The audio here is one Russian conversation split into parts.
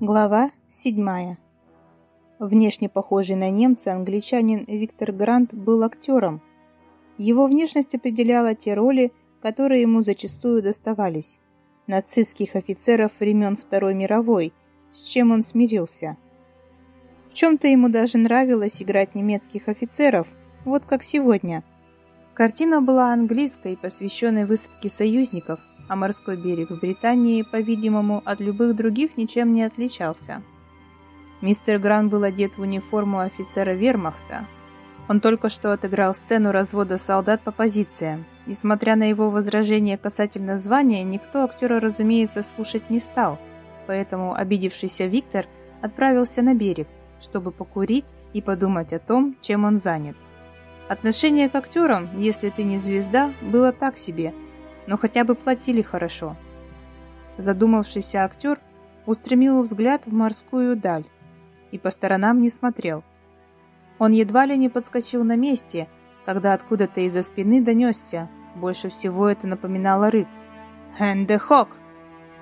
Глава седьмая. Внешне похожий на немца англичанин Виктор Грант был актером. Его внешность определяла те роли, которые ему зачастую доставались. Нацистских офицеров времен Второй мировой, с чем он смирился. В чем-то ему даже нравилось играть немецких офицеров, вот как сегодня. Картина была английской, посвященной высадке союзников – а морской берег в Британии, по-видимому, от любых других ничем не отличался. Мистер Гран был одет в униформу офицера вермахта. Он только что отыграл сцену развода солдат по позициям. Несмотря на его возражения касательно звания, никто актера, разумеется, слушать не стал, поэтому обидевшийся Виктор отправился на берег, чтобы покурить и подумать о том, чем он занят. Отношение к актерам, если ты не звезда, было так себе – но хотя бы платили хорошо. Задумавшийся актер устремил взгляд в морскую даль и по сторонам не смотрел. Он едва ли не подскочил на месте, когда откуда-то из-за спины донесся. Больше всего это напоминало рык. «Хэндехок!»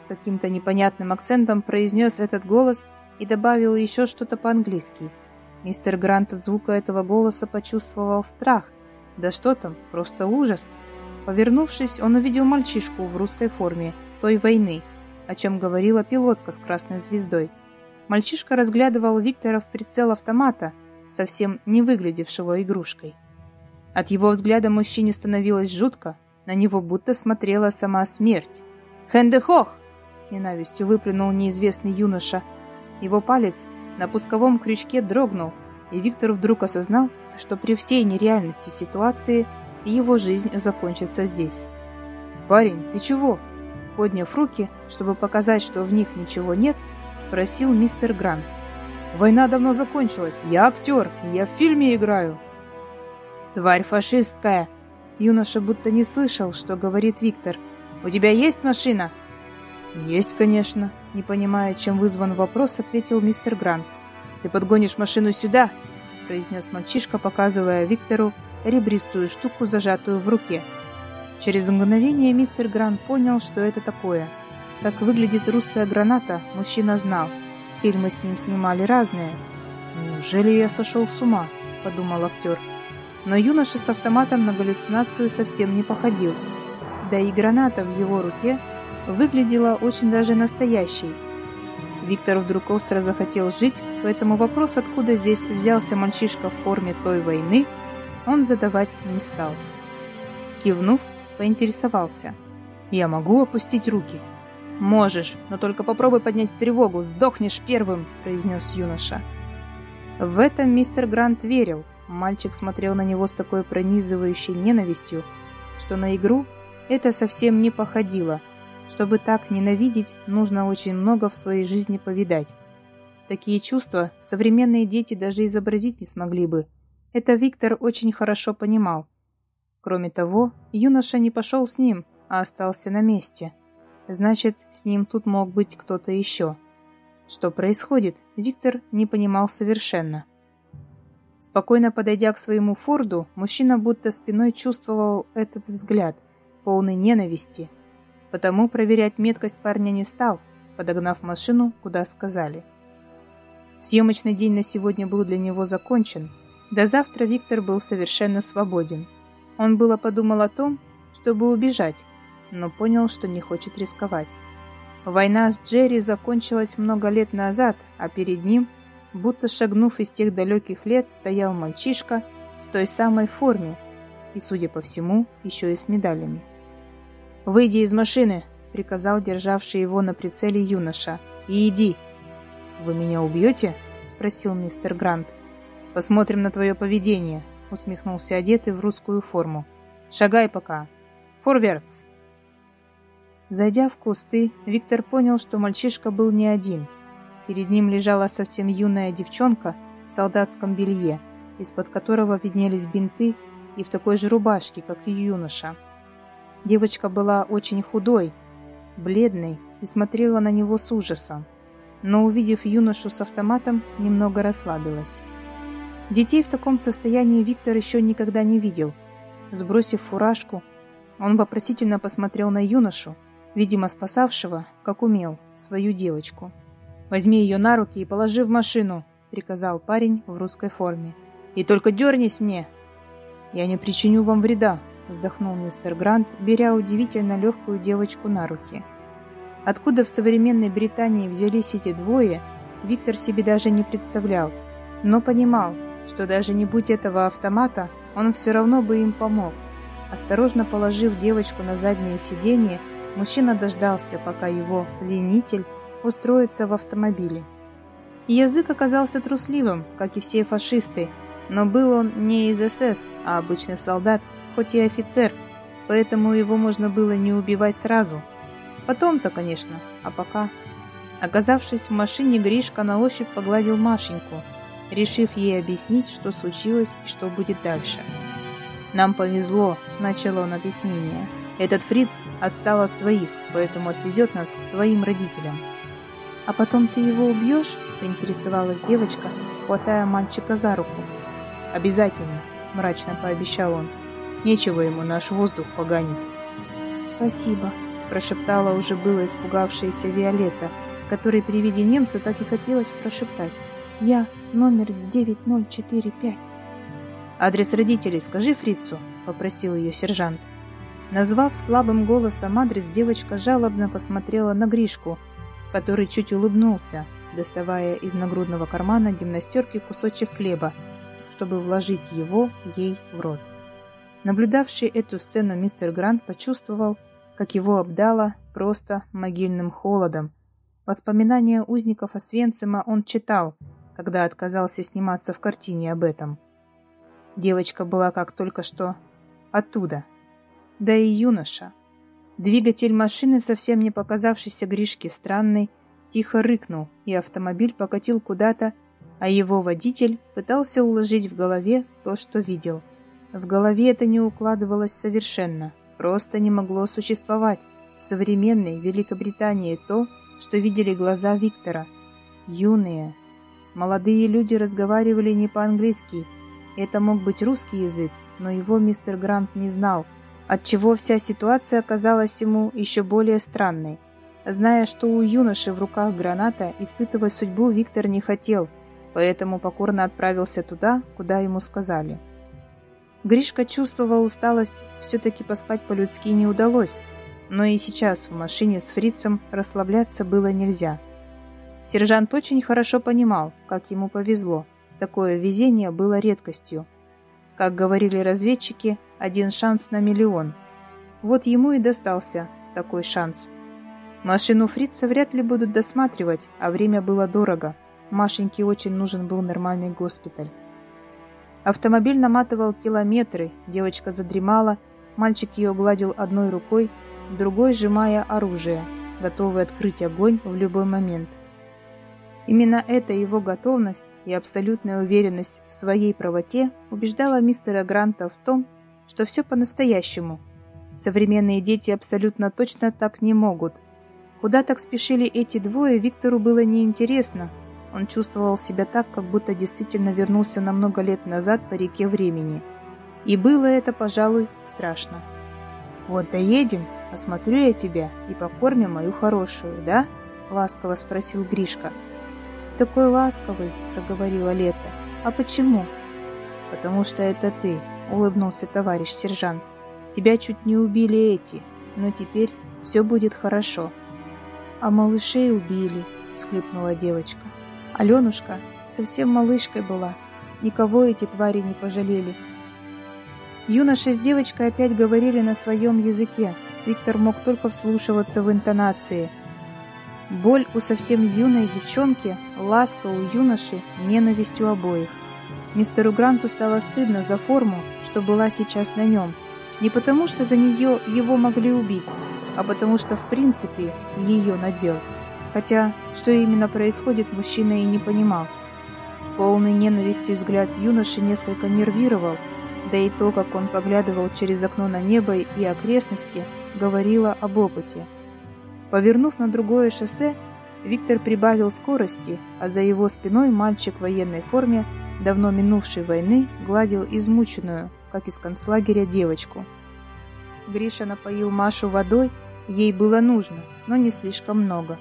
С каким-то непонятным акцентом произнес этот голос и добавил еще что-то по-английски. Мистер Грант от звука этого голоса почувствовал страх. Да что там, просто ужас. Повернувшись, он увидел мальчишку в русской форме той войны, о чем говорила пилотка с красной звездой. Мальчишка разглядывал Виктора в прицел автомата, совсем не выглядевшего игрушкой. От его взгляда мужчине становилось жутко, на него будто смотрела сама смерть. «Хэндехох!» — с ненавистью выплюнул неизвестный юноша. Его палец на пусковом крючке дрогнул, и Виктор вдруг осознал, что при всей нереальности ситуации и его жизнь закончится здесь. «Парень, ты чего?» Подняв руки, чтобы показать, что в них ничего нет, спросил мистер Грант. «Война давно закончилась. Я актер, я в фильме играю». «Тварь фашистская!» Юноша будто не слышал, что говорит Виктор. «У тебя есть машина?» «Есть, конечно», — не понимая, чем вызван вопрос, ответил мистер Грант. «Ты подгонишь машину сюда?» — произнес мальчишка, показывая Виктору ребристую штуку, зажатую в руке. Через мгновение мистер Грант понял, что это такое. Как выглядит русская граната, мужчина знал. Фильмы с ним снимали разные. «Неужели я сошел с ума?» – подумал актер. Но юноша с автоматом на галлюцинацию совсем не походил. Да и граната в его руке выглядела очень даже настоящей. Виктор вдруг остро захотел жить, поэтому вопрос, откуда здесь взялся мальчишка в форме той войны – он задавать не стал. Кивнув, поинтересовался. «Я могу опустить руки?» «Можешь, но только попробуй поднять тревогу, сдохнешь первым», – произнес юноша. В этом мистер Грант верил. Мальчик смотрел на него с такой пронизывающей ненавистью, что на игру это совсем не походило. Чтобы так ненавидеть, нужно очень много в своей жизни повидать. Такие чувства современные дети даже изобразить не смогли бы – это Виктор очень хорошо понимал. Кроме того, юноша не пошел с ним, а остался на месте. Значит, с ним тут мог быть кто-то еще. Что происходит, Виктор не понимал совершенно. Спокойно подойдя к своему Форду, мужчина будто спиной чувствовал этот взгляд, полный ненависти. Потому проверять меткость парня не стал, подогнав машину, куда сказали. Съемочный день на сегодня был для него закончен, до завтра Виктор был совершенно свободен. Он было подумал о том, чтобы убежать, но понял, что не хочет рисковать. Война с Джерри закончилась много лет назад, а перед ним, будто шагнув из тех далеких лет, стоял мальчишка в той самой форме и, судя по всему, еще и с медалями. «Выйди из машины!» — приказал державший его на прицеле юноша. «И иди!» «Вы меня убьете?» — спросил мистер Грант. Посмотрим на твое поведение», — усмехнулся одетый в русскую форму. «Шагай пока. Форвардс!» Зайдя в кусты, Виктор понял, что мальчишка был не один. Перед ним лежала совсем юная девчонка в солдатском белье, из-под которого виднелись бинты и в такой же рубашке, как и юноша. Девочка была очень худой, бледной и смотрела на него с ужасом, но, увидев юношу с автоматом, немного расслабилась. Детей в таком состоянии Виктор еще никогда не видел. Сбросив фуражку, он вопросительно посмотрел на юношу, видимо спасавшего, как умел, свою девочку. «Возьми ее на руки и положи в машину», — приказал парень в русской форме. «И только дернись мне!» «Я не причиню вам вреда», — вздохнул мистер Грант, беря удивительно легкую девочку на руки. Откуда в современной Британии взялись эти двое, Виктор себе даже не представлял, но понимал, что даже не будь этого автомата, он все равно бы им помог. Осторожно положив девочку на заднее сиденье, мужчина дождался, пока его пленитель устроиться в автомобиле. язык оказался трусливым, как и все фашисты, но был он не из СС, а обычный солдат, хоть и офицер, поэтому его можно было не убивать сразу. Потом-то, конечно, а пока... Оказавшись в машине, Гришка на ощупь погладил Машеньку, решив ей объяснить, что случилось и что будет дальше. «Нам повезло», — начал он объяснение. «Этот фриц отстал от своих, поэтому отвезет нас к твоим родителям». «А потом ты его убьешь?» — поинтересовалась девочка, хватая мальчика за руку. «Обязательно», — мрачно пообещал он. «Нечего ему наш воздух поганить». «Спасибо», — прошептала уже было испугавшаяся Виолетта, которой при виде немца так и хотелось прошептать. «Я номер 9045». «Адрес родителей скажи фрицу», — попросил ее сержант. Назвав слабым голосом адрес, девочка жалобно посмотрела на Гришку, который чуть улыбнулся, доставая из нагрудного кармана гимнастерки кусочек хлеба, чтобы вложить его ей в рот. Наблюдавший эту сцену мистер Грант почувствовал, как его обдало просто могильным холодом. Воспоминания узников Освенцима он читал, когда отказался сниматься в картине об этом. Девочка была как только что оттуда. Да и юноша. Двигатель машины, совсем не показавшийся Гришке странный, тихо рыкнул, и автомобиль покатил куда-то, а его водитель пытался уложить в голове то, что видел. В голове это не укладывалось совершенно, просто не могло существовать в современной Великобритании то, что видели глаза Виктора. Юные, молодые люди разговаривали не по-английски. Это мог быть русский язык, но его мистер Грант не знал – отчего вся ситуация оказалась ему еще более странной. Зная, что у юноши в руках граната, испытывать судьбу Виктор не хотел, поэтому покорно отправился туда, куда ему сказали. Гришка чувствовал усталость, все-таки поспать по-людски не удалось, но и сейчас в машине с фрицем расслабляться было нельзя. Сержант очень хорошо понимал, как ему повезло, такое везение было редкостью. Как говорили разведчики, один шанс на миллион. Вот ему и достался такой шанс. Машину фрица вряд ли будут досматривать, а время было дорого. Машеньке очень нужен был нормальный госпиталь. Автомобиль наматывал километры, девочка задремала, мальчик ее гладил одной рукой, другой сжимая оружие, готовый открыть огонь в любой момент. Именно эта его готовность и абсолютная уверенность в своей правоте убеждала мистера Гранта в том, что все по-настоящему. Современные дети абсолютно точно так не могут. Куда так спешили эти двое, Виктору было неинтересно. Он чувствовал себя так, как будто действительно вернулся на много лет назад по реке времени. И было это, пожалуй, страшно. «Вот доедем, осмотрю я тебя и покормим мою хорошую, да?» — ласково спросил Гришка. «Ты такой ласковый», — проговорила Лето. «А почему?» «Потому что это ты», — улыбнулся товарищ сержант. «Тебя чуть не убили эти, но теперь все будет хорошо». «А малышей убили», — схлипнула девочка. «Аленушка совсем малышкой была. Никого эти твари не пожалели». Юноша с девочкой опять говорили на своем языке. Виктор мог только вслушиваться в интонации. Боль у совсем юной девчонки, ласка у юноши, ненависть у обоих. Мистеру Гранту стало стыдно за форму, что была сейчас на нем. Не потому, что за нее его могли убить, а потому что в принципе ее надел. Хотя, что именно происходит, мужчина и не понимал. Полный ненависти взгляд юноши несколько нервировал, да и то, как он поглядывал через окно на небо и окрестности, говорило об опыте. Повернув на другое шоссе, Виктор прибавил скорости, а за его спиной мальчик в военной форме давно минувшей войны гладил измученную, как из концлагеря, девочку. Гриша напоил Машу водой, ей было нужно, но не слишком много.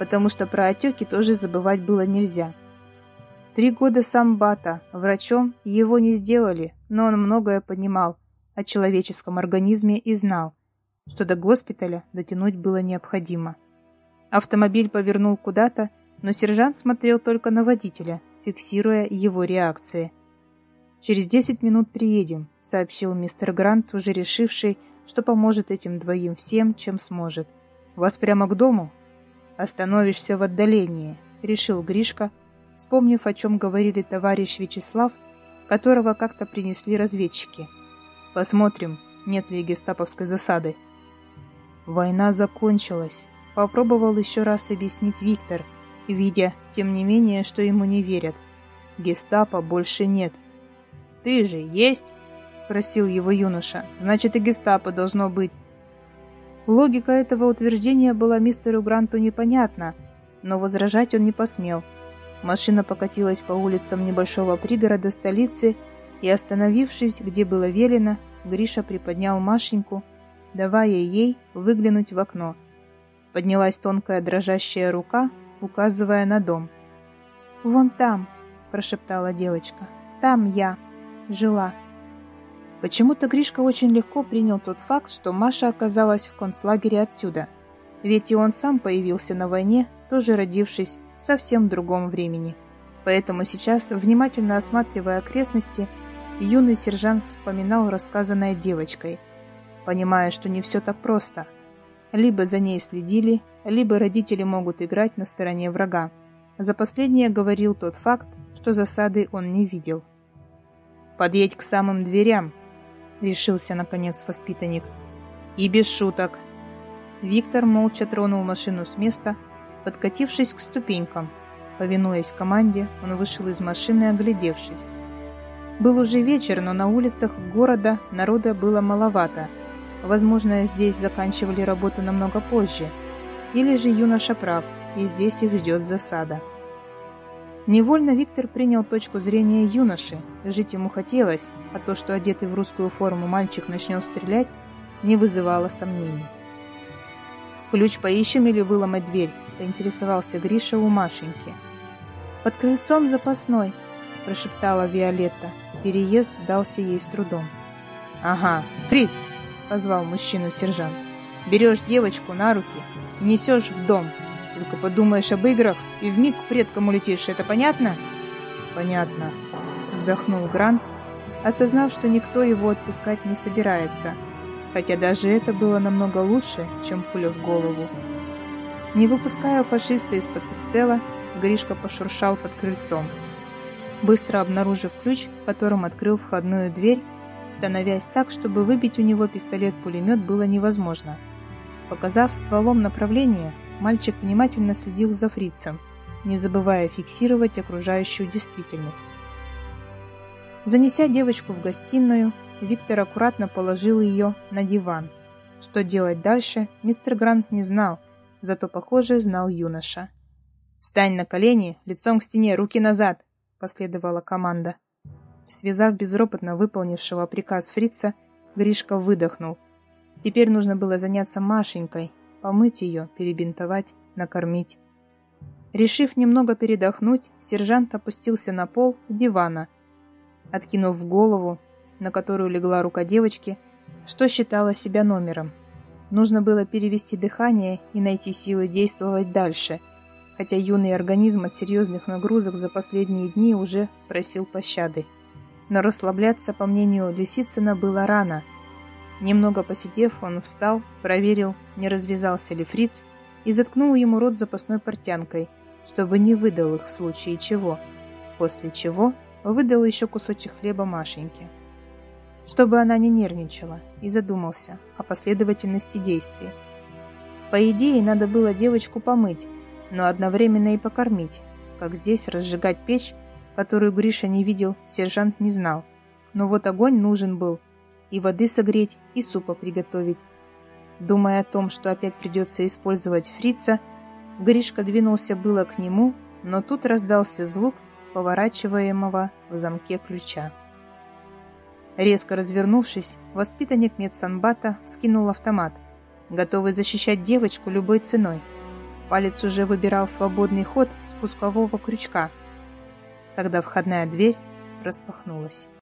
потому что про отеки тоже забывать было нельзя. Три года сам Бата, врачом, его не сделали, но он многое понимал о человеческом организме и знал, что до госпиталя дотянуть было необходимо. Автомобиль повернул куда-то, но сержант смотрел только на водителя, фиксируя его реакции. «Через десять минут приедем», — сообщил мистер Грант, уже решивший, что поможет этим двоим всем, чем сможет. «Вас прямо к дому?» «Остановишься в отдалении», — решил Гришка, вспомнив, о чем говорили товарищ Вячеслав, которого как-то принесли разведчики. «Посмотрим, нет ли гестаповской засады». Война закончилась. Попробовал еще раз объяснить Виктор, видя, тем не менее, что ему не верят. Гестапо больше нет. «Ты же есть?» — спросил его юноша. «Значит, и гестапо должно быть». Логика этого утверждения была мистеру Гранту непонятна, но возражать он не посмел. Машина покатилась по улицам небольшого пригорода столицы и, остановившись, где было велено, Гриша приподнял Машеньку, давая ей выглянуть в окно. Поднялась тонкая дрожащая рука, указывая на дом. «Вон там», — прошептала девочка, — «там я жила». Почему-то Гришка очень легко принял тот факт, что Маша оказалась в концлагере отсюда. Ведь и он сам появился на войне, тоже родившись в совсем другом времени. Поэтому сейчас, внимательно осматривая окрестности, юный сержант вспоминал рассказанное девочкой, понимая, что не все так просто. Либо за ней следили, либо родители могут играть на стороне врага. За последнее говорил тот факт, что засады он не видел. «Подъедь к самым дверям», — решился, наконец, воспитанник. «И без шуток». Виктор молча тронул машину с места, подкатившись к ступенькам. Повинуясь команде, он вышел из машины, оглядевшись. Был уже вечер, но на улицах города народа было маловато. Возможно, здесь заканчивали работу намного позже. Или же юноша прав, и здесь их ждет засада. Невольно Виктор принял точку зрения юноши. Жить ему хотелось, а то, что одетый в русскую форму мальчик начнет стрелять, не вызывало сомнений. «Ключ поищем или выломать дверь?» – поинтересовался Гриша у Машеньки. «Под крыльцом запасной», – прошептала Виолетта. Переезд дался ей с трудом. «Ага, Фриц!» – позвал мужчину сержант. «Берешь девочку на руки и несешь в дом, только подумаешь об играх и вмиг к предкам улетишь, это понятно? Понятно, вздохнул Грант, осознав, что никто его отпускать не собирается, хотя даже это было намного лучше, чем пуля в голову. Не выпуская фашиста из-под прицела, Гришка пошуршал под крыльцом, быстро обнаружив ключ, которым открыл входную дверь, становясь так, чтобы выбить у него пистолет-пулемет было невозможно. Показав стволом направление, Мальчик внимательно следил за фрицем, не забывая фиксировать окружающую действительность. Занеся девочку в гостиную, Виктор аккуратно положил ее на диван. Что делать дальше, мистер Грант не знал, зато, похоже, знал юноша. «Встань на колени, лицом к стене, руки назад!» – последовала команда. Связав безропотно выполнившего приказ фрица, Гришка выдохнул. Теперь нужно было заняться Машенькой, помыть ее, перебинтовать, накормить. Решив немного передохнуть, сержант опустился на пол дивана, откинув голову, на которую легла рука девочки, что считала себя номером. Нужно было перевести дыхание и найти силы действовать дальше, хотя юный организм от серьезных нагрузок за последние дни уже просил пощады. Но расслабляться, по мнению Лисицына, было рано – Немного посидев, он встал, проверил, не развязался ли фриц, и заткнул ему рот запасной портянкой, чтобы не выдал их в случае чего, после чего выдал еще кусочек хлеба Машеньке. Чтобы она не нервничала, и задумался о последовательности действий. По идее, надо было девочку помыть, но одновременно и покормить, как здесь разжигать печь, которую Гриша не видел, сержант не знал. Но вот огонь нужен был – и воды согреть, и супа приготовить. Думая о том, что опять придется использовать фрица, Гришка двинулся было к нему, но тут раздался звук поворачиваемого в замке ключа. Резко развернувшись, воспитанник медсанбата вскинул автомат, готовый защищать девочку любой ценой. Палец уже выбирал свободный ход спускового крючка, когда входная дверь распахнулась.